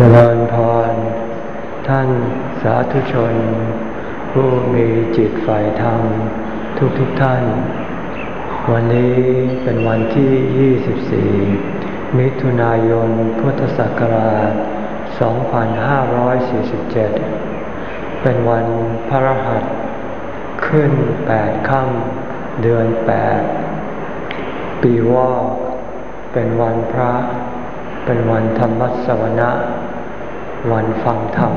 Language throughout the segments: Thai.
เจริญพร ท่านสาธุชน ผู้มีจิตฝ่ายธรรม ทุกทุกท่าน วันนี้เป็นวันที่ 24 มิถุนายนพุทธศักราช 2547 เป็นวันพระรหัส ขึ้น 8 ค่ำเดือน 8 ปีวอกเป็นวันพระเป็นวันธรรมสวนะ วันฟังธรรม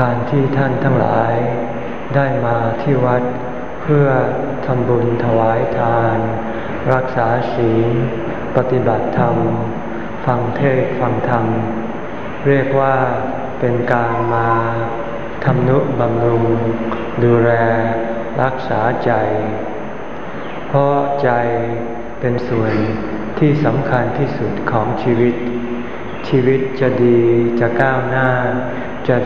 การที่ท่านทั้งหลายได้มาที่วัดเพื่อทำบุญถวายทาน รักษาศีล ปฏิบัติธรรม ฟังเทศฟังธรรม เรียกว่าเป็นการมาทำนุบำรุง ดูแลรักษาใจ เพราะใจเป็นส่วนที่สำคัญที่สุดของชีวิต ชีวิตจะดีจะก้าวหน้า จะ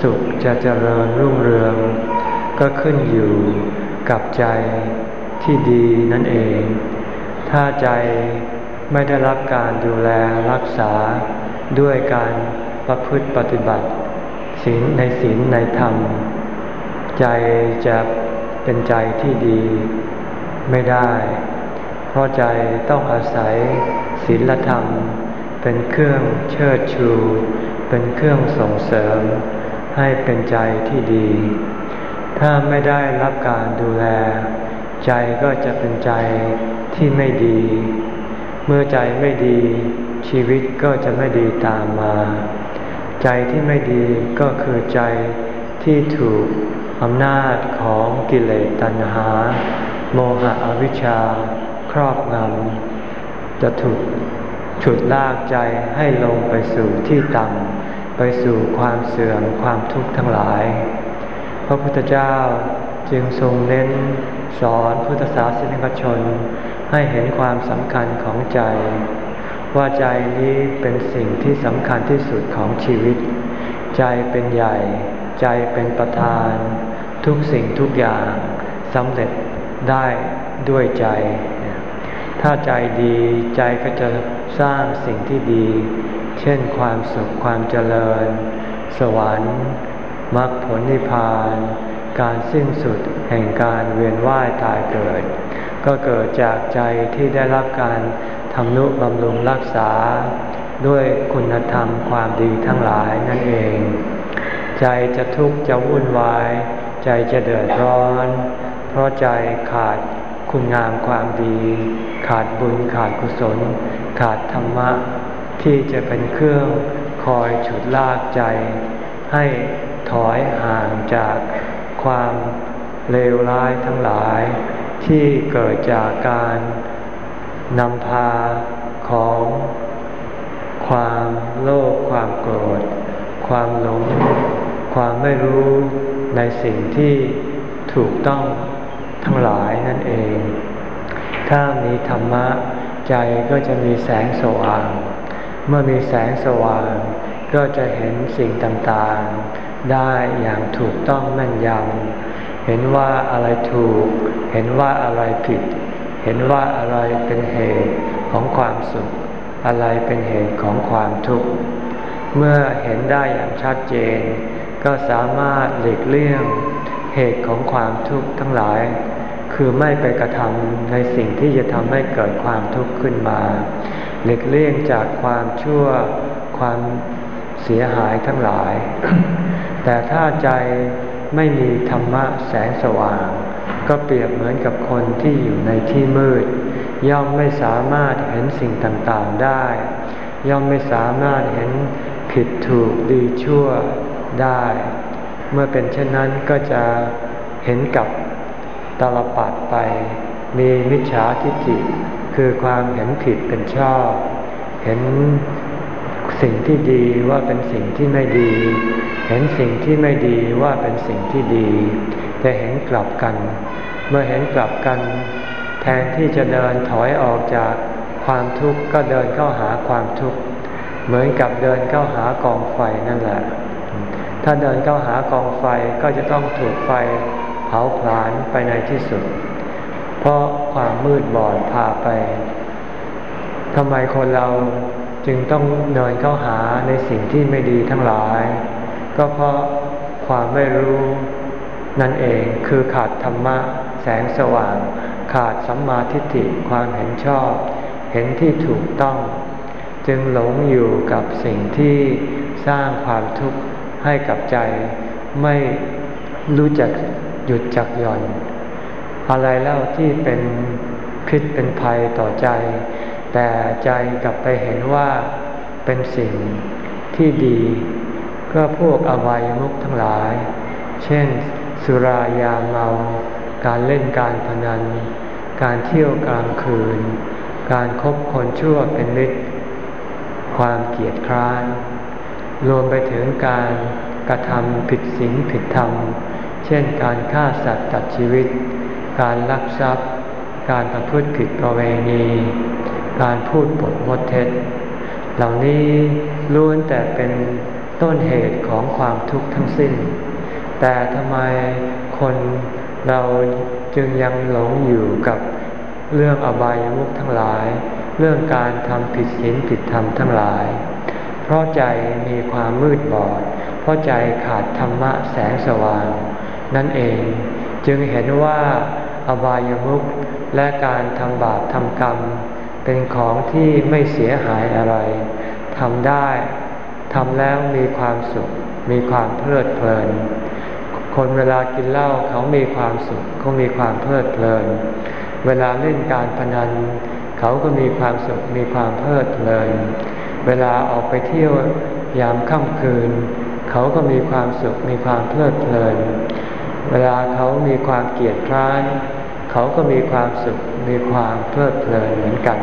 สุขจะเจริญรุ่งเรือง ก็ขึ้นอยู่กับใจที่ดีนั่นเอง ถ้าใจไม่ได้รับการดูแลรักษาด้วยการประพฤติปฏิบัติศีลในศีลในธรรม ใจจะเป็นใจที่ดีไม่ได้ เพราะใจต้องอาศัยศีลธรรม เป็นเครื่องเชิดชู เป็นเครื่องส่งเสริม ให้เป็นใจที่ดี ถ้าไม่ได้รับการดูแล ใจก็จะเป็นใจที่ไม่ดี เมื่อใจไม่ดี ชีวิตก็จะไม่ดีตามมา ใจที่ไม่ดีก็คือใจที่ถูกอำนาจของกิเลสตัณหา โมหะอวิชชา ครอบงำจะถูก ฉุดลากใจให้ลงไปสู่ที่ต่ำไปสู่ความเสื่อมความทุกข์ทั้งหลาย พระพุทธเจ้าจึงทรงเน้นสอนพุทธศาสนิกชน ให้เห็นความสำคัญของใจ ว่าใจนี้เป็นสิ่งที่สำคัญที่สุดของชีวิต ใจเป็นใหญ่ ใจเป็นประธาน ทุกสิ่งทุกอย่างสำเร็จได้ด้วยใจ ถ้าใจดีใจก็จะสร้างสิ่งที่ดี เช่นความสุขความเจริญ สวรรค์มรรคผลนิพพาน การสิ้นสุดแห่งการเวียนว่ายตายเกิด ก็เกิดจากใจที่ได้รับการทำนุบำรุงรักษา ด้วยคุณธรรมความดีทั้งหลายนั่นเอง ใจจะทุกข์จะวุ่นวาย ใจจะเดือดร้อน เพราะใจขาด คุณงามความดี ขาดบุญขาดกุศล ขาดธรรมะ ที่จะเป็นเครื่องคอยฉุดลากใจ ให้ถอยห่างจากความเลวร้ายทั้งหลาย ที่เกิดจากการนำพาของความโลภความโกรธ ความหลง ความไม่รู้ในสิ่งที่ถูกต้อง ทั้งหลายนั่นเอง ถ้ามีธรรมะใจก็จะมีแสงสว่าง เมื่อมีแสงสว่าง ก็จะเห็นสิ่งต่างๆ ได้อย่างถูกต้องแม่นยำเห็นว่าอะไรถูก เห็นว่าอะไรผิด เห็นว่าอะไรเป็นเหตุของความสุข อะไรเป็นเหตุของความทุกข์ เมื่อเห็นได้อย่างชัดเจน ก็สามารถหลีกเลี่ยงเหตุของความทุกข์ทั้งหลาย คือไม่ไปกระทำในสิ่งที่จะทำให้เกิดความทุกข์ขึ้นมา หลีกเลี่ยงจากความชั่วความเสียหายทั้งหลาย แต่ถ้าใจไม่มีธรรมะแสงสว่าง ก็เปรียบเหมือนกับคนที่อยู่ในที่มืด ย่อมไม่สามารถเห็นสิ่งต่างๆได้ ย่อมไม่สามารถเห็นผิดถูกดีชั่วได้ เมื่อเป็นเช่นนั้นก็จะเห็นกับ ตลปัดไป มีมิจฉาทิฏฐิคือความเห็นผิดเป็นชอบ เห็นสิ่งที่ดีว่าเป็นสิ่งที่ไม่ดี เห็นสิ่งที่ไม่ดีว่าเป็นสิ่งที่ดีจะเห็นกลับกัน เมื่อเห็นกลับกัน แทนที่จะเดินถอยออกจากความทุกข์ก็เดินเข้าหาความทุกข์ เหมือนกับเดินเข้าหากองไฟนั่นแหละ ถ้าเดินเข้าหากองไฟก็จะต้องถูกไฟ เผาผลาญไปในที่สุด เพราะความมืดบอดพาไปทำไมคนเราจึงต้องเดินเข้าหาในสิ่งที่ไม่ดีทั้งหลาย ก็เพราะความไม่รู้นั่นเองคือขาดธรรมะแสงสว่าง ขาดสัมมาทิฏฐิความเห็นชอบ เห็นที่ถูกต้อง จึงหลงอยู่กับสิ่งที่สร้างความทุกข์ให้กับใจ ไม่รู้จัก หยุดจักหย่อน อะไรเล่าที่เป็นพิษเป็นภัยต่อใจ แต่ใจกลับไปเห็นว่าเป็นสิ่งที่ดี ก็พวกอบายมุขทั้งหลาย เช่น สุรายาเมา การเล่นการพนัน การเที่ยวกลางคืน การครบคนชั่วเป็นมิตรความเกียดคร้าน รวมไปถึงการกระทำผิดศีลผิดธรรม เช่นการฆ่าสัตว์ตัดชีวิต การลักทรัพย์ การประพฤติผิดประเวณี การพูดปดมดเท็จ เหล่านี้ล้วนแต่เป็นต้นเหตุของความทุกข์ทั้งสิ้น แต่ทำไมคนเราจึงยังหลงอยู่กับเรื่องอบายมุขทั้งหลาย เรื่องการทำผิดศีลผิดธรรมทั้งหลาย เพราะใจมีความมืดบอด เพราะใจขาดธรรมะแสงสว่าง นั่นเอง จึงเห็นว่าอบายมุขและการทำบาปทำกรรม เป็นของที่ไม่เสียหายอะไรทำได้ทำแล้วมีความสุข มีความเพลิดเพลิน คนเวลากินเหล้าเขามีความสุขเขามีความเพลิดเพลิน เวลาเล่นการพนัน เขาก็มีความสุขมีความเพลิดเพลิน เวลาออกไปเที่ยวยามค่ำคืน เขาก็มีความสุขมีความเพลิดเพลิน เวลาเขามีความเกลียดคร้านเขาก็มีความสุขมีความเพลิดเพลินเหมือนกัน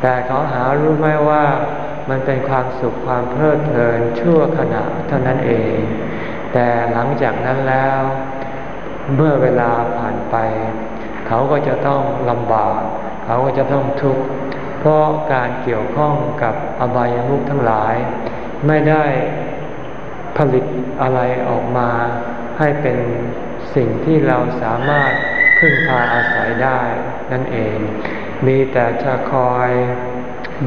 แต่เขาหารู้ไหมว่ามันเป็นความสุขความเพลิดเพลินชั่วขณะเท่านั้นเอง แต่หลังจากนั้นแล้ว เมื่อเวลาผ่านไป เขาก็จะต้องลำบาก เขาก็จะต้องทุกข์เพราะการเกี่ยวข้องกับอบายมุขทั้งหลาย ไม่ได้ผลิตอะไรออกมา ให้เป็นสิ่งที่เราสามารถพึ่งพาอาศัยได้นั่นเอง มีแต่จะคอย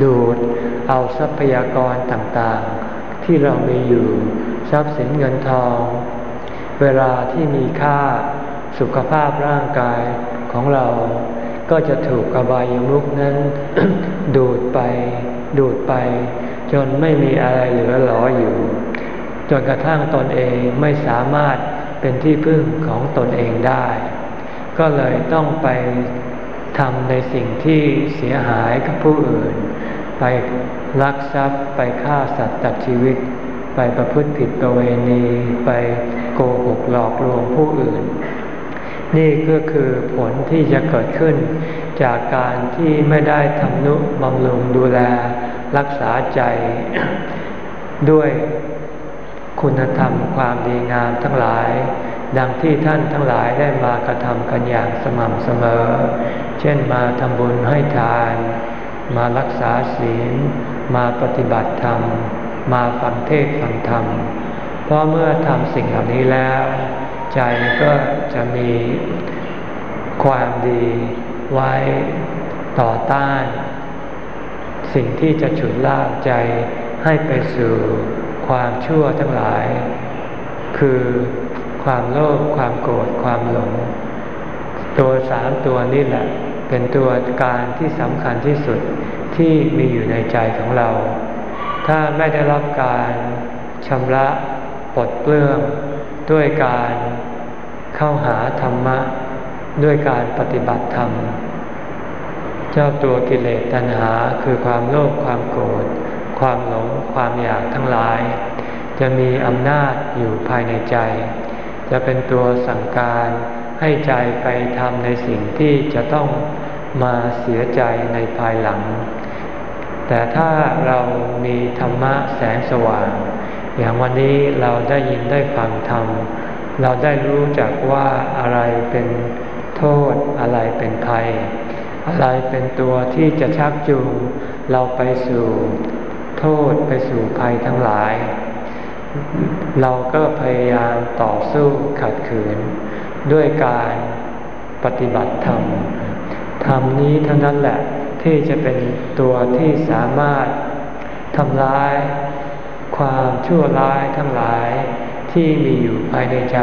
ดูดเอาทรัพยากรต่างๆ ที่เรามีอยู่ทรัพย์สินเงินทอง เวลาที่มีค่าสุขภาพร่างกายของเรา ก็จะถูกกบายมุกนั้น ดูดไปดูดไป จนไม่มีอะไรเหลือหลออยู่ จนกระทั่งตนเองไม่สามารถ เป็นที่พึ่งของตนเองได้ ก็เลยต้องไปทำในสิ่งที่เสียหายกับผู้อื่น ไปลักทรัพย์ไปฆ่าสัตว์ตัดชีวิต ไปประพฤติผิดประเวณี ไปโกหกหลอกลวงผู้อื่น นี่ก็คือผลที่จะเกิดขึ้น จากการที่ไม่ได้ทำนุบำรุงดูแลรักษาใจด้วย คุณธรรมความดีงามทั้งหลาย ดังที่ท่านทั้งหลายได้มากระทำกันอย่างสม่ำเสมอ เช่นมาทำบุญให้ทาน มารักษาศีล มาปฏิบัติธรรม มาฟังเทศฟังธรรม เพราะเมื่อทำสิ่งเหล่านี้แล้ว ใจก็จะมีความดีไว้ต่อต้าน สิ่งที่จะฉุดลากใจให้ไปสู่ ความชั่วทั้งหลาย คือความโลภความโกรธความหลง ตัวสามตัวนี่แหละ เป็นตัวการที่สำคัญที่สุดที่มีอยู่ในใจของเรา ถ้าไม่ได้รับการชำระปลดเปลื้องด้วยการเข้าหาธรรมะ ด้วยการปฏิบัติธรรม เจ้าตัวกิเลสตัณหาคือความโลภความโกรธ ความหลงความอยากทั้งหลาย จะมีอำนาจอยู่ภายในใจ จะเป็นตัวสั่งการให้ใจไปทำในสิ่งที่จะต้องมาเสียใจในภายหลัง แต่ถ้าเรามีธรรมะแสงสว่าง อย่างวันนี้เราได้ยินได้ฟังธรรม เราได้รู้จักว่าอะไรเป็นโทษอะไรเป็นภัย อะไรเป็นตัวที่จะชักจูงเราไปสู่ โทษไปสู่ภัยทั้งหลาย เราก็พยายามต่อสู้ขัดขืน ด้วยการปฏิบัติธรรม ธรรมนี้เท่านั้นแหละที่จะเป็นตัวที่สามารถทำร้าย ความชั่วร้ายทั้งหลายที่มีอยู่ภายในใจ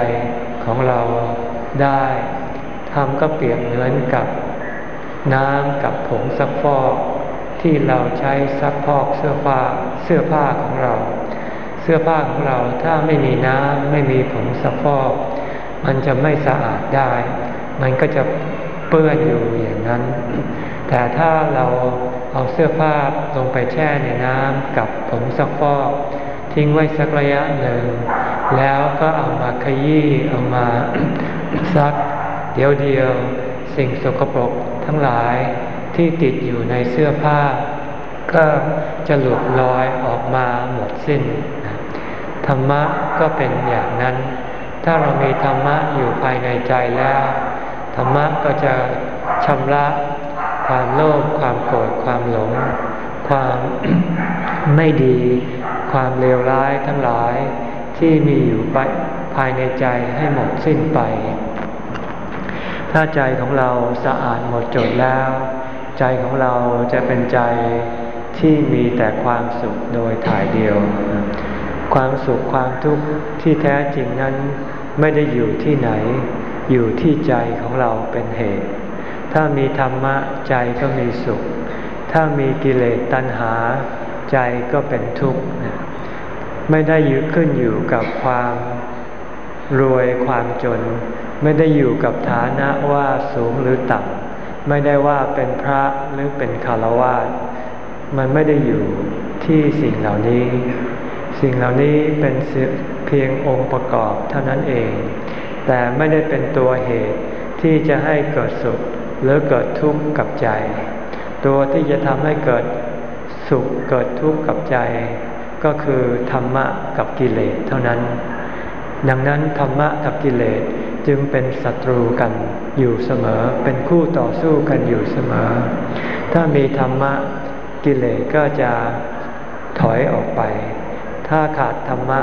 ของเราได้ทำก็เปรียบเหมือนกับ น้ำกับผงซักฟอก ที่เราใช้ซักพอกเสื้อผ้าเสื้อผ้าของเรา เสื้อผ้าของเราถ้าไม่มีน้ำไม่มีผงซักฟอก มันจะไม่สะอาดได้ มันก็จะเปื้อนอยู่อย่างนั้น แต่ถ้าเราเอาเสื้อผ้าลงไปแช่ในน้ำกับผงซักฟอกทิ้งไว้สักระยะหนึ่ง แล้วก็เอามาขยี้เอามาซัก เดียวเดียว สิ่งสกปรกทั้งหลาย ที่ติดอยู่ในเสื้อผ้า ก็จะหลุดลอยออกมาหมดสิ้น ธรรมะก็เป็นอย่างนั้น ถ้าเรามีธรรมะอยู่ภายในใจแล้ว ธรรมะก็จะชำระความโลภความโกรธความหลง ความไม่ดี ความเลวร้ายทั้งหลายที่มีอยู่ภายในใจให้หมดสิ้นไป ถ้าใจของเราสะอาดหมดจดแล้ว ใจของเราจะเป็นใจที่มีแต่ความสุขโดยถ่ายเดียว ความสุขความทุกข์ที่แท้จริงนั้นไม่ได้อยู่ที่ไหน อยู่ที่ใจของเราเป็นเหตุ ถ้ามีธรรมะใจก็มีสุข ถ้ามีกิเลสตัณหา ใจก็เป็นทุกข์ ไม่ได้ยึดขึ้นอยู่กับความรวยความจน ไม่ได้อยู่กับฐานะว่าสูงหรือต่ำ ไม่ได้ว่าเป็นพระหรือเป็นคารวะมันไม่ได้อยู่ที่สิ่งเหล่านี้ สิ่งเหล่านี้เป็นเพียงองค์ประกอบเท่านั้นเอง แต่ไม่ได้เป็นตัวเหตุที่จะให้เกิดสุขหรือเกิดทุกข์กับใจ ตัวที่จะทำให้เกิดสุขเกิดทุกข์กับใจ ก็คือธรรมะกับกิเลสเท่านั้น ดังนั้นธรรมะกับกิเลส จึงเป็นศัตรูกันอยู่เสมอ เป็นคู่ต่อสู้กันอยู่เสมอ ถ้ามีธรรมะกิเลสก็จะถอยออกไป ถ้าขาดธรรมะ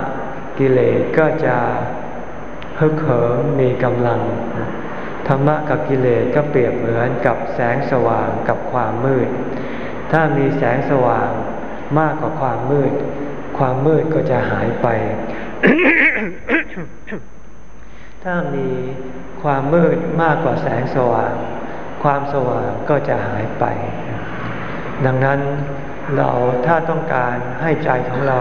กิเลสก็จะฮึกเหิมมีกำลัง ธรรมะกับกิเลสก็เปรียบเหมือนกับแสงสว่างกับความมืด ถ้ามีแสงสว่างมากกว่าความมืด ความมืดก็จะหายไป ถ้ามีความมืดมากกว่าแสงสว่าง ความสว่างก็จะหายไป ดังนั้นเราถ้าต้องการให้ใจของเรา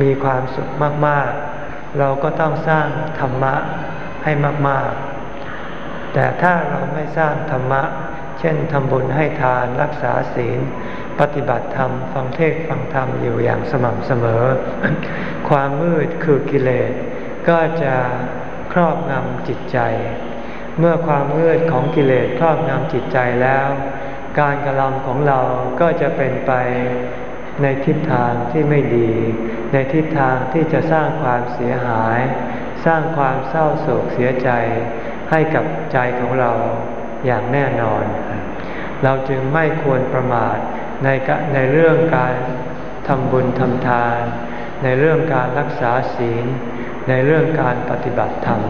มีความสุขมาก ๆ เราก็ต้องสร้างธรรมะให้มาก ๆ แต่ถ้าเราไม่สร้างธรรมะ เช่นทำบุญให้ทานรักษาศีล ปฏิบัติธรรม ฟังเทศฟังธรรมอยู่อย่างสม่ำเสมอ ความมืดคือกิเลสก็จะ ครอบงำจิตใจ เมื่อความมืดของกิเลสครอบงำจิตใจแล้ว การกระทำของเราก็จะเป็นไปในทิศทางที่ไม่ดี ในทิศทางที่จะสร้างความเสียหาย สร้างความเศร้าโศกเสียใจให้กับใจของเราอย่างแน่นอน เราจึงไม่ควรประมาทในในเรื่องการทำบุญทำทาน ในเรื่องการรักษาศีล ในเรื่องการปฏิบัติธรรม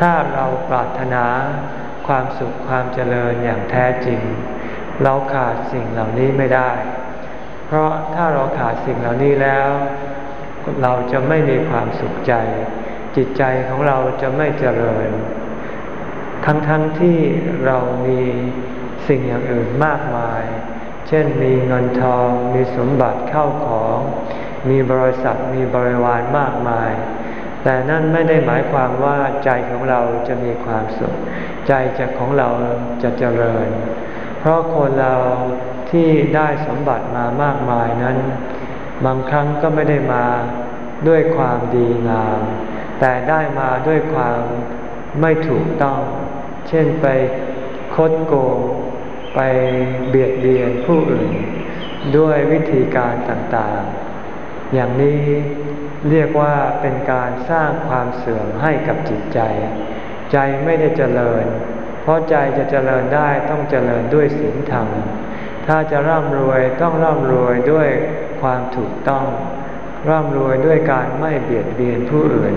ถ้าเราปรารถนาความสุขความเจริญอย่างแท้จริง เราขาดสิ่งเหล่านี้ไม่ได้ เพราะถ้าเราขาดสิ่งเหล่านี้แล้ว เราจะไม่มีความสุขใจ จิตใจของเราจะไม่เจริญ ทั้งๆทที่เรามีสิ่งอย่างอื่นมากมาย เช่นมีเงินทอง มีสมบัติเข้าของ มีบริษัท มีบริวารมากมาย แต่นั่นไม่ได้หมายความว่าใจของเราจะมีความสุข ใจจะของเราจะเจริญ เพราะคนเราที่ได้สมบัติมามากมายนั้น บางครั้งก็ไม่ได้มาด้วยความดีงาม แต่ได้มาด้วยความไม่ถูกต้อง เช่นไปคดโกง ไปเบียดเบียนผู้อื่น ด้วยวิธีการต่างๆ อย่างนี้ เรียกว่าเป็นการสร้างความเสื่อมให้กับจิตใจ ใจไม่ได้เจริญ เพราะใจจะเจริญได้ต้องเจริญด้วยศีลธรรม ถ้าจะร่ำรวยต้องร่ำรวยด้วยความถูกต้อง ร่ำรวยด้วยการไม่เบียดเบียนผู้อื่น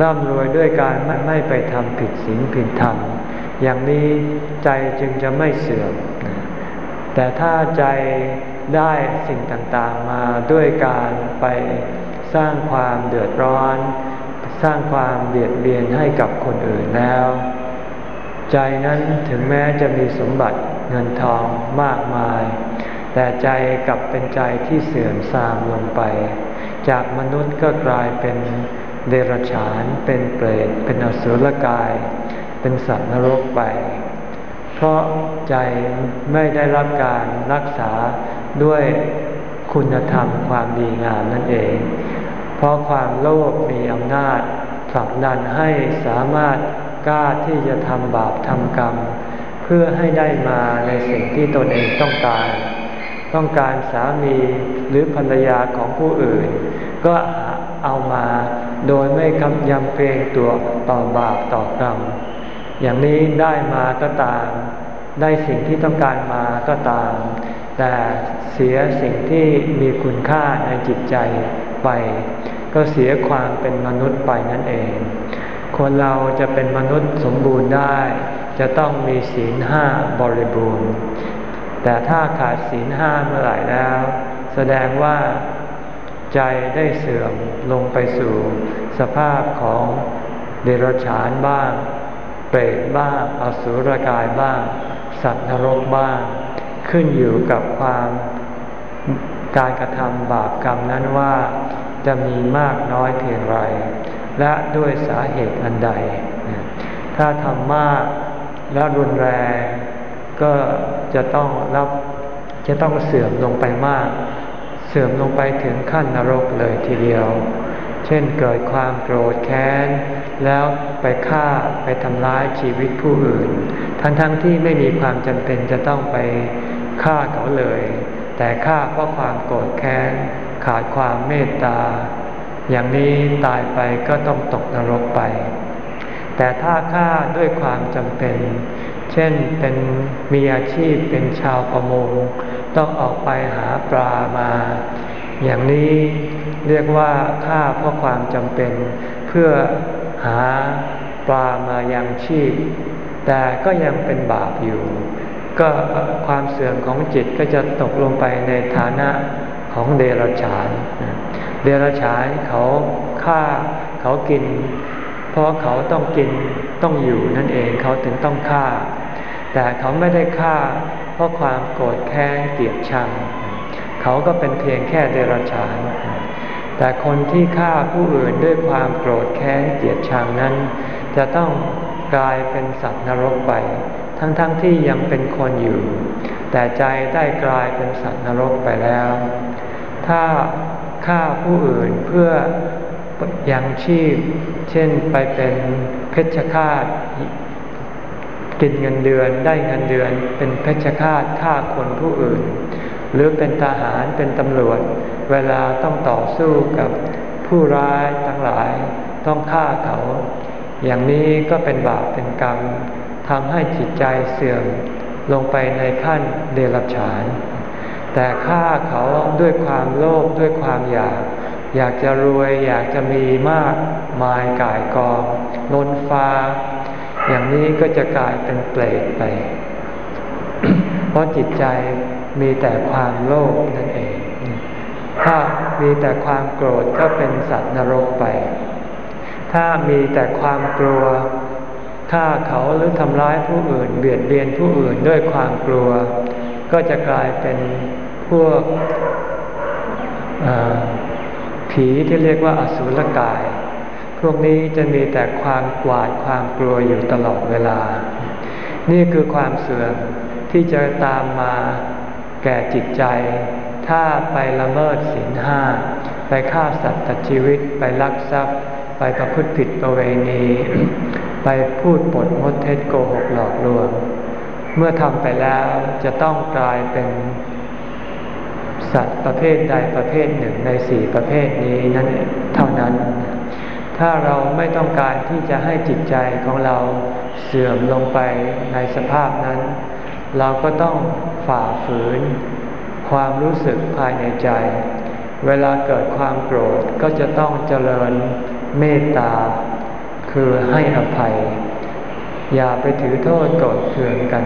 ร่ำรวยด้วยการไม่ไมไปทำผิดศีลผิดธรรม อย่างนี้ใจจึงจะไม่เสื่อม แต่ถ้าใจได้สิ่งต่างๆมาด้วยการไป สร้างความเดือดร้อน สร้างความเบียดเบียนให้กับคนอื่นแล้ว ใจนั้นถึงแม้จะมีสมบัติเงินทองมากมาย แต่ใจกลับเป็นใจที่เสื่อมทรามลงไป จากมนุษย์ก็กลายเป็นเดรัจฉาน เป็นเปรต เป็นอสุรกาย เป็นสัตว์นรกไป เพราะใจไม่ได้รับการรักษาด้วยคุณธรรมความดีงามนั่นเอง เพราะความโลภมีอำนาจผลักดันให้สามารถกล้าที่จะทำบาปทำกรรม เพื่อให้ได้มาในสิ่งที่ตนเองต้องการ ต้องการสามีหรือภรรยาของผู้อื่น ก็เอามาโดยไม่กำยำเกรงตัวต่อบาปต่อกรรม อย่างนี้ได้มาก็ตาม ได้สิ่งที่ต้องการมาก็ตาม แต่เสียสิ่งที่มีคุณค่าในจิตใจ ไป ก็เสียความเป็นมนุษย์ไปนั่นเอง คนเราจะเป็นมนุษย์สมบูรณ์ได้ จะต้องมีศีลห้าบริบูรณ์ แต่ถ้าขาดศีลห้าเมื่อไหร่แล้ว แสดงว่าใจได้เสื่อมลงไปสู่สภาพของเดรัจฉานบ้าง เปรตบ้าง อสุรกายบ้าง สัตว์นรกบ้าง ขึ้นอยู่กับความ การกระทำบาปกรรมนั้นว่าจะมีมากน้อยเพียงไร และด้วยสาเหตุอันใด ถ้าทำมากและรุนแรงก็จะต้องรับจะต้องเสื่อมลงไปมาก เสื่อมลงไปถึงขั้นนรกเลยทีเดียว เช่นเกิดความโกรธแค้น แล้วไปฆ่าไปทำร้ายชีวิตผู้อื่น ทั้งๆทที่ไม่มีความจำเป็นจะต้องไปฆ่าเขาเลย แต่ฆ่าเพราะความโกรธแค้นขาดความเมตตา อย่างนี้ตายไปก็ต้องตกนรกไป แต่ถ้าฆ่าด้วยความจำเป็น เช่นเป็นมีอาชีพเป็นชาวประมงต้องออกไปหาปลามา อย่างนี้เรียกว่าฆ่าเพราะความจำเป็นเพื่อหาปลามายังชีพ แต่ก็ยังเป็นบาปอยู่ ก็ความเสื่อมของจิตก็จะตกลงไปในฐานะของเดรัจฉาน เดรัจฉานเขาฆ่าเขากิน เพราะเขาต้องกินต้องอยู่นั่นเองเขาถึงต้องฆ่า แต่เขาไม่ได้ฆ่า เพราะความโกรธแค้นเกลียดชัง เขาก็เป็นเพียงแค่เดรัจฉาน แต่คนที่ฆ่าผู้อื่นด้วยความโกรธแค้นเกลียดชังนั้น จะต้องกลายเป็นสัตว์นรกไป ทั้งๆทที่ยังเป็นคนอยู่ แต่ใจได้กลายเป็นสัตว์นรกไปแล้ว ถ้าฆ่าผู้อื่นเพื่อยังชีพ เช่นไปเป็นเพชฌฆาตกินเงินเดือนได้เงินเดือน เป็นเพชฌฆาตฆ่าคนผู้อื่น หรือเป็นทหารเป็นตำรวจ เวลาต้องต่อสู้กับผู้ร้ายทั้งหลายต้องฆ่าเขา อย่างนี้ก็เป็นบาปเป็นกรรม ทำให้จิตใจเสื่อมลงไปในขั้นเดรัจฉาน แต่ฆ่าเขาด้วยความโลภด้วยความอยาก อยากจะรวยอยากจะมีมากมายกายกองล้นฟ้า อย่างนี้ก็จะกลายเป็นเปรตไป เพราะจิตใจมีแต่ความโลภนั่นเอง ถ้ามีแต่ความโกรธก็เป็นสัตว์นรกไป ถ้ามีแต่ความกลัว ฆ่าเขาหรือทำร้ายผู้อื่น เบียดเบียนผู้อื่นด้วยความกลัว ก็จะกลายเป็นพวกผีที่เรียกว่าอสุรกาย พวกนี้จะมีแต่ความกวาดความกลัวอยู่ตลอดเวลา นี่คือความเสื่อมที่จะตามมาแก่จิตใจ ถ้าไปละเมิดศีลห้า ไปฆ่าสัตว์ตัดชีวิต ไปลักทรัพย์ ไปประพฤติผิดประเวณี ไปพูดปดมดเท็จโกหกหลอกลวง เมื่อทำไปแล้วจะต้องกลายเป็นสัตว์ประเภทใดประเภทหนึ่งในสี่ประเภทนี้นั่นเท่านั้น ถ้าเราไม่ต้องการที่จะให้จิตใจของเราเสื่อมลงไปในสภาพนั้น เราก็ต้องฝ่าฝืน ความรู้สึกภายในใจ เวลาเกิดความโกรธก็จะต้องเจริญเมตตา คือให้อภัย อย่าไปถือโทษโกรธเคืองกัน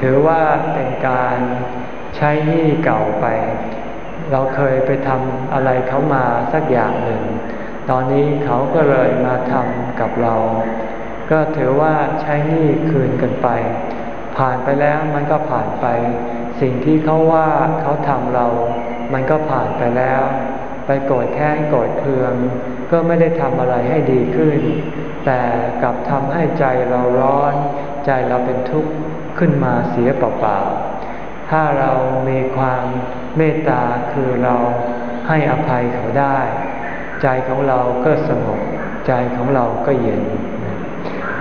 ถือว่าเป็นการใช้หนี้เก่าไป เราเคยไปทำอะไรเขามาสักอย่างหนึ่ง ตอนนี้เขาก็เลยมาทำกับเรา ก็ถือว่าใช้หนี้คืนกันไป ผ่านไปแล้วมันก็ผ่านไป สิ่งที่เขาว่าเขาทำเรา มันก็ผ่านไปแล้ว ไปโกรธแค้นโกรธเคือง ก็ไม่ได้ทำอะไรให้ดีขึ้น แต่กลับทำให้ใจเราร้อน ใจเราเป็นทุกข์ขึ้นมาเสียเปล่าๆ ถ้าเรามีความเมตตาคือเราให้อภัยเขาได้ ใจของเราก็สงบใจของเราก็เย็น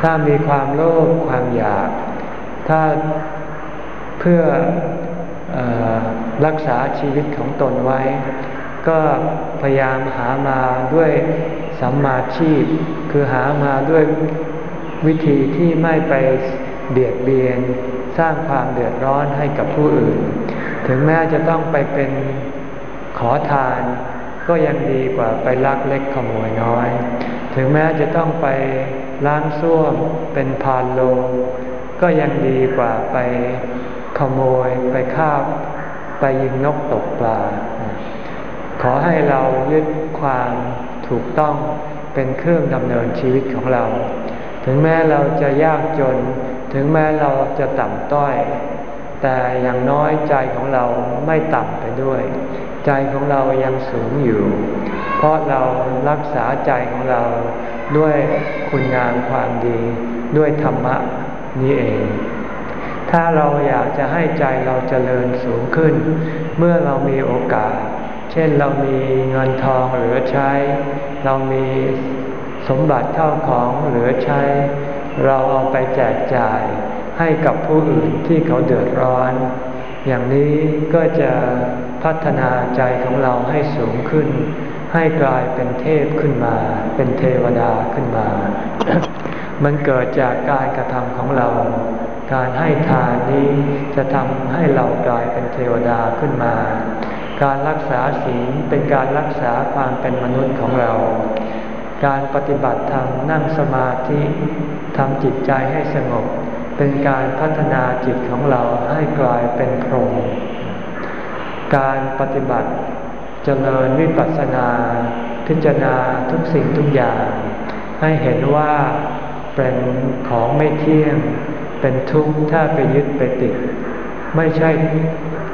ถ้ามีความโลภความอยาก ถ้าเพื่ออรักษาชีวิตของตนไว้ ก็พยายามหามาด้วยสัมมาชีพ คือหามาด้วยวิธีที่ไม่ไปเบียดเบียน สร้างความเดือดร้อนให้กับผู้อื่น ถึงแม้จะต้องไปเป็นขอทาน ก็ยังดีกว่าไปลักเล็กขโมยน้อย ถึงแม้จะต้องไปล้างส้วมเป็นพานโลงก็ยังดีกว่าไปขโมยไปฆ่าไปยิงนกตกปลา ขอให้เรายึดความถูกต้องเป็นเครื่องดำเนินชีวิตของเรา ถึงแม้เราจะยากจน ถึงแม้เราจะต่ำต้อย แต่อย่างน้อยใจของเราไม่ต่ำไปด้วย ใจของเรายังสูงอยู่ เพราะเรารักษาใจของเราด้วยคุณงามความดี ด้วยธรรมะนี้เอง ถ้าเราอยากจะให้ใจเราเจริญสูงขึ้น เมื่อเรามีโอกาส ช่นเรามีเงินทองเหลือใช้ เรามีสมบัติเข้าของเหลือใช้ เราเอาไปแจกจ่ายให้กับผู้อื่นที่เขาเดือดร้อน อย่างนี้ก็จะพัฒนาใจของเราให้สูงขึ้น ให้กลายเป็นเทพขึ้นมา เป็นเทวดาขึ้นมา มันเกิดจากการกระทำของเรา การให้ทานนี้จะทำให้เรากลายเป็นเทวดาขึ้นมา การรักษาศีลเป็นการรักษาความเป็นมนุษย์ของเรา การปฏิบัติธรรมนั่งสมาธิทำจิตใจให้สงบ เป็นการพัฒนาจิตของเราให้กลายเป็นพรหมการปฏิบัติเจริญวิปัสสนา พิจารณาทุกสิ่งทุกอย่าง ให้เห็นว่าเป็นของไม่เที่ยง เป็นทุกข์ถ้าไปยึดไปติด ไม่ใช่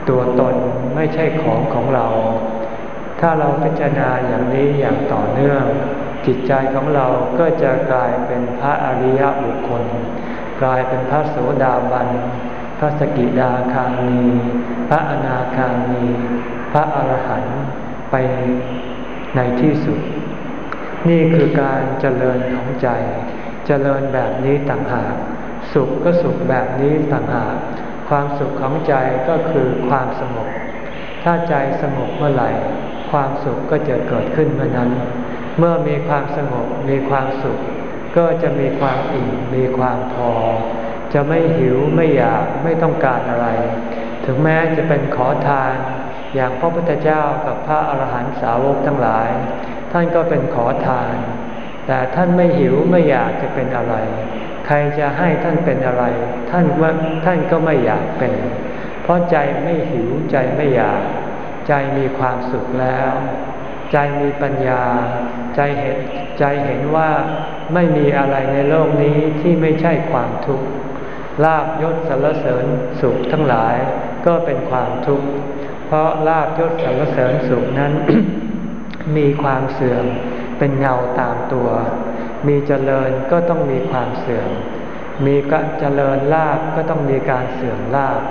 ตัวตนไม่ใช่ของของเรา ถ้าเราพิจารณาอย่างนี้อย่างต่อเนื่อง จิตใจของเราก็จะกลายเป็นพระอริยบุคคล กลายเป็นพระโสดาบัน พระสกิดาคามี พระอนาคามี พระอรหันต์ไปในที่สุด นี่คือการเจริญของใจ เจริญแบบนี้ต่างหาก สุขก็สุขแบบนี้ต่างหาก ความสุขของใจก็คือความสงบ ถ้าใจสงบเมื่อไหร่ ความสุขก็จะเกิดขึ้นเมื่อนั้น เมื่อมีความสงบมีความสุข ก็จะมีความอิ่มมีความพอ จะไม่หิวไม่อยากไม่ต้องการอะไร ถึงแม้จะเป็นขอทาน อย่างพระพุทธเจ้ากับพระอรหันตสาวกทั้งหลาย ท่านก็เป็นขอทาน แต่ท่านไม่หิวไม่อยากจะเป็นอะไร ใครจะให้ท่านเป็นอะไร ท่านว่าท่านก็ไม่อยากเป็น เพราะใจไม่หิวใจไม่อยาก ใจมีความสุขแล้ว ใจมีปัญญา ใจเห็นใจเห็นว่าไม่มีอะไรในโลกนี้ที่ไม่ใช่ความทุกข์ลาบยศสรรเสริญสุขทั้งหลายก็เป็นความทุกข์ เพราะลาบยศสรรเสริญสุขนั้น มีความเสื่อมเป็นเงาตามตัว มีเจริญก็ต้องมีความเสื่อม มีการเจริญลาบก็ต้องมีการเสื่อมลาบ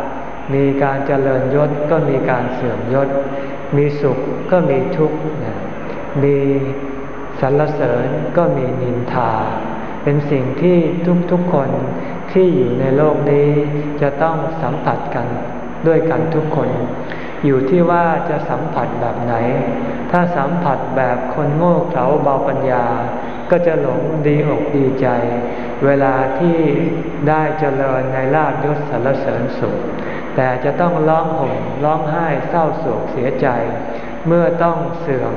มีการเจริญยศก็มีการเสื่อมยศ มีสุขก็มีทุกข์ มีสรรเสริญก็มีนินทา เป็นสิ่งที่ทุกๆคนที่อยู่ในโลกนี้จะต้องสัมผัสกันด้วยกันทุกคน อยู่ที่ว่าจะสัมผัสแบบไหน ถ้าสัมผัสแบบคนโง่เขลาเบาปัญญา ก็จะหลงดีอกดีใจ เวลาที่ได้เจริญในลาบยศสรรเสริญสุข แต่จะต้องร้องห่มร้องไห้เศร้าโศกเสียใจ เมื่อต้องเสื่อม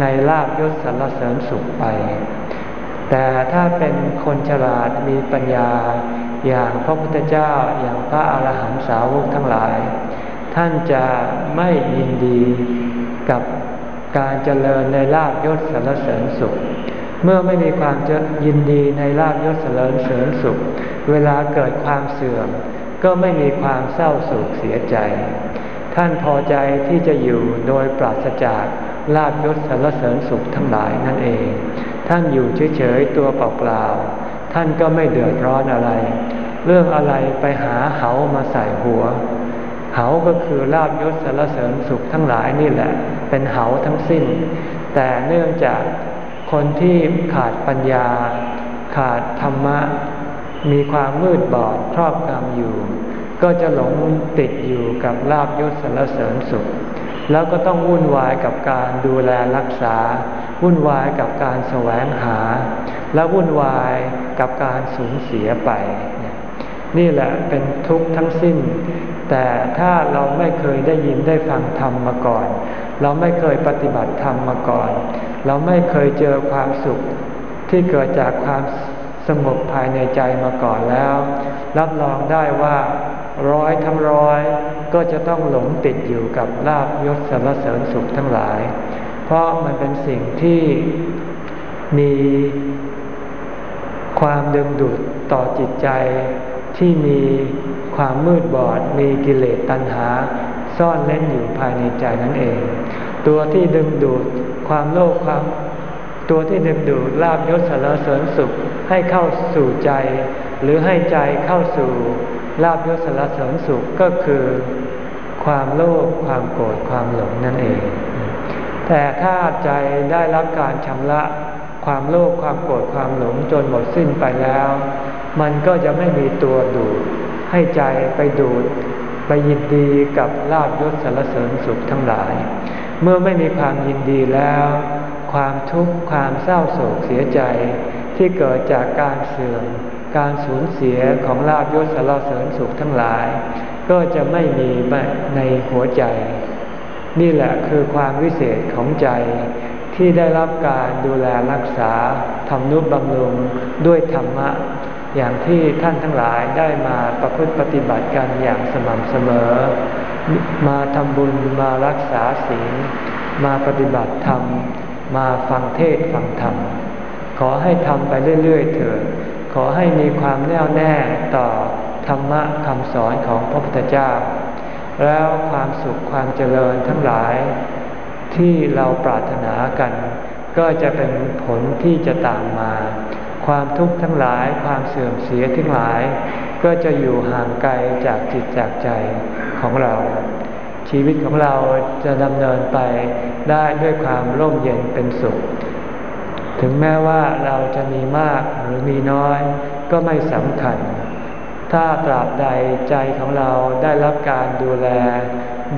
ในลาบยศสรรเสริญสุขไป แต่ถ้าเป็นคนฉลาดมีปัญญา อย่างพระพุทธเจ้าอย่างพระอาหารหันตสาวกทั้งหลาย ท่านจะไม่ยินดีกับการเจริญในลาบยศสารเสริญสุข เมื่อไม่มีความจยินดีในลาบยศเสารเสริญสุข เวลาเกิดความเสื่อม ก็ไม่มีความเศร้าโศกเสียใจ ท่านพอใจที่จะอยู่โดยปราศจากลาบยศสารเสริญสุขทั้งหลายนั่นเอง ท่านอยู่เฉยๆตัวเปล่าๆ ท่านก็ไม่เดือดร้อนอะไร เรื่องอะไรไปหาเขามาใส่หัวเขาก็คือลาบยศสารเสริญสุขทั้งหลายนี่แหละ เป็นเขาทั้งสิ้น แต่เนื่องจาก คนที่ขาดปัญญา ขาดธรรมะ มีความมืดบอดครอบงำอยู่ ก็จะหลงติดอยู่กับลาบยศสรเสริญสุข แล้วก็ต้องวุ่นวายกับการดูแลรักษา วุ่นวายกับการแสวงหา และวุ่นวายกับการสูญเสียไป นี่แหละเป็นทุกข์ทั้งสิ้น แต่ถ้าเราไม่เคยได้ยินได้ฟังธรรมมาก่อน เราไม่เคยปฏิบัติธรรมมาก่อน เราไม่เคยเจอความสุขที่เกิดจากความสงบภายในใจมาก่อนแล้ว รับรองได้ว่าร้อยทั้งร้อยก็จะต้องหลงติดอยู่กับลาบยศสารเสริญสุขทั้งหลาย เพราะมันเป็นสิ่งที่มีความดึงดูดต่อจิตใจที่มีความมืดบอด มีกิเลสตัณหา ซ่อนเล่นอยู่ภายในใจนั่นเอง ตัวที่ดึงดูดความโลภความ ตัวที่ดึงดูดลาบยศสารเสริญสุขให้เข้าสู่ใจ หรือให้ใจเข้าสู่ลาบยศสารเสริญสุขก็คือความโลภความโกรธความหลงนั่นเอง แต่ถ้าใจได้รับการชำระความโลภความโกรธความหลงจนหมดสิ้นไปแล้ว มันก็จะไม่มีตัวดูดให้ใจไปดูด ไปยินดีกับลาบยศสารเสริญสุขทั้งหลาย เมื่อไม่มีความยินดีแล้ว ความทุกข์ความเศร้าโศกเสียใจ ที่เกิดจากการเสื่อมการสูญเสียของลาบยศสารเสริญสุขทั้งหลาย ก็จะไม่มีในหัวใจ นี่แหละคือความวิเศษของใจที่ได้รับการดูแลรักษาทำนุบำรุงด้วยธรรมะ อย่างที่ท่านทั้งหลายได้มาประพฤติปฏิบัติกันอย่างสม่ำเสมอ มาทำบุญมารักษาศีลมาปฏิบัติธรรม มาฟังเทศฟังธรรม ขอให้ทำไปเรื่อยๆเถิดขอให้มีความแน่วแน่ต่อธรรมะคำสอนของพระพุทธเจ้า แล้วความสุขความเจริญทั้งหลาย ที่เราปรารถนากัน ก็จะเป็นผลที่จะตามมา ความทุกข์ทั้งหลายความเสื่อมเสียทั้งหลาย ก็จะอยู่ห่างไกลจากจิตจากใจของเรา ชีวิตของเราจะดำเนินไปได้ด้วยความร่มเย็นเป็นสุข ถึงแม้ว่าเราจะมีมากหรือมีน้อย ก็ไม่สำคัญ ถ้าตราบใดใจของเราได้รับการดูแล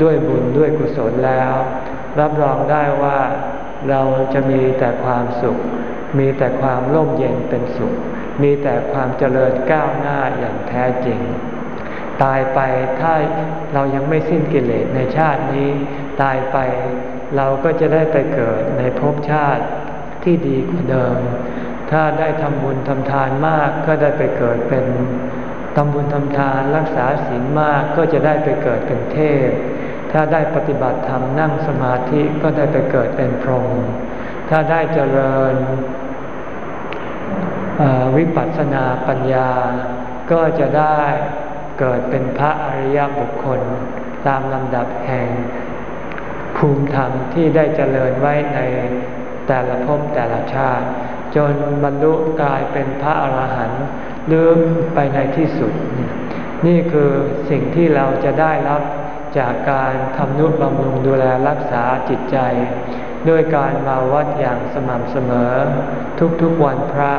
ด้วยบุญด้วยกุศลแล้ว รับรองได้ว่าเราจะมีแต่ความสุข มีแต่ความร่มเย็นเป็นสุข มีแต่ความเจริญก้าวหน้าอย่างแท้จริง ตายไปถ้าเรายังไม่สิ้นกิเลสในชาตินี้ ตายไปเราก็จะได้ไปเกิดในภพชาติที่ดีกว่าเดิม ถ้าได้ทำบุญทำทานมากก็ได้ไปเกิดเป็นทำบุญทำทานรักษาศีลมากก็จะได้ไปเกิดเป็นเทพ ถ้าได้ปฏิบัติธรรมนั่งสมาธิก็ได้ไปเกิดเป็นพรหม ถ้าได้เจริญ วิปัสสนาปัญญา ก็จะได้เกิดเป็นพระอริยบุคคล ตามลำดับแห่ง ภูมิธรรมที่ได้เจริญไว้ในแต่ละภพแต่ละชาติ จนบรรลุกลายเป็นพระอรหันต์ลืมไปในที่สุด นี่คือสิ่งที่เราจะได้รับจากการทำนุบำรุงดูแลรักษาจิตใจ ด้วยการมาวัดอย่างสม่ำเสมอ ทุกๆวันพระ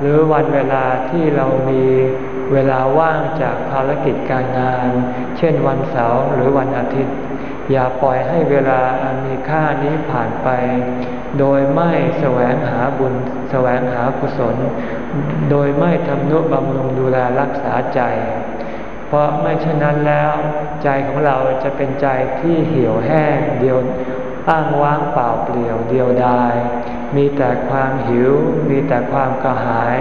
หรือวันเวลาที่เรามีเวลาว่างจากภารกิจการงาน เช่นวันเสาร์หรือวันอาทิตย์ อย่าปล่อยให้เวลาอันมีค่านี้ผ่านไป โดยไม่แสวงหาบุญ แสวงหากุศล โดยไม่ทำนุบำรุงดูแลรักษาใจ เพราะไม่เช่นนั้นแล้วใจของเราจะเป็นใจที่เหี่ยวแห้งเดียวอ้างว้างเปล่าเปลี่ยวเดียวดาย มีแต่ความหิว มีแต่ความกระหาย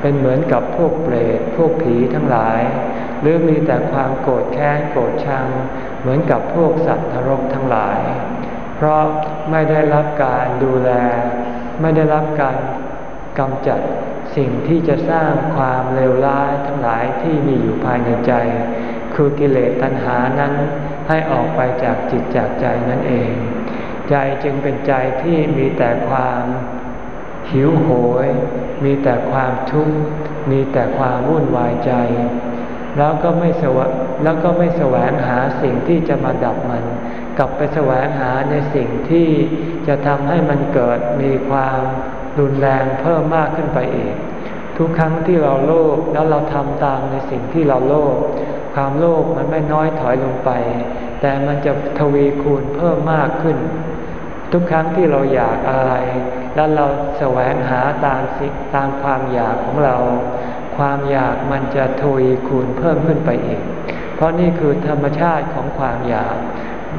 เป็นเหมือนกับพวกเปรตพวกผีทั้งหลาย หรือมีแต่ความโกรธแค้นโกรธชัง เหมือนกับพวกสัตว์นรกทั้งหลาย เพราะไม่ได้รับการดูแล ไม่ได้รับการกำจัดสิ่งที่จะสร้างความเลวร้ายทั้งหลายที่มีอยู่ภายในใจ คือกิเลสตัณหานั้นให้ออกไปจากจิตจากใจนั่นเอง ใจจึงเป็นใจที่มีแต่ความหิวโหย มีแต่ความทุกข์ มีแต่ความวุ่นวายใจ แล้วก็ไม่สวแล้วก็ไม่แสวงหาสิ่งที่จะมาดับมัน กลับไปแสวงหาในสิ่งที่จะทำให้มันเกิดมีความรุนแรงเพิ่มมากขึ้นไปอีก ทุกครั้งที่เราโลภแล้วเราทำตามในสิ่งที่เราโลภความโลภมันไม่น้อยถอยลงไป แต่มันจะทวีคูณเพิ่มมากขึ้น ทุกครั้งที่เราอยากอะไร แล้วเราแสวงหาตามสิตามความอยากของเรา ความอยากมันจะทวีคูณเพิ่มขึ้นไปอีก เพราะนี่คือธรรมชาติของความอยาก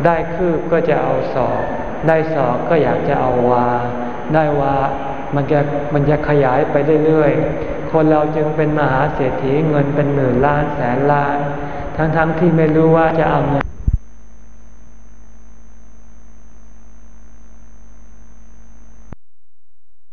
ได้คืบก็จะเอาศอก ได้ศอกก็อยากจะเอาวา ได้วามันจะมันจะขยายไปเรื่อยๆ คนเราจึงเป็นมหาเศรษฐีเงินเป็นหมื่นล้านแสนล้าน ทั้งๆทที่ไม่รู้ว่าจะเอาเงิน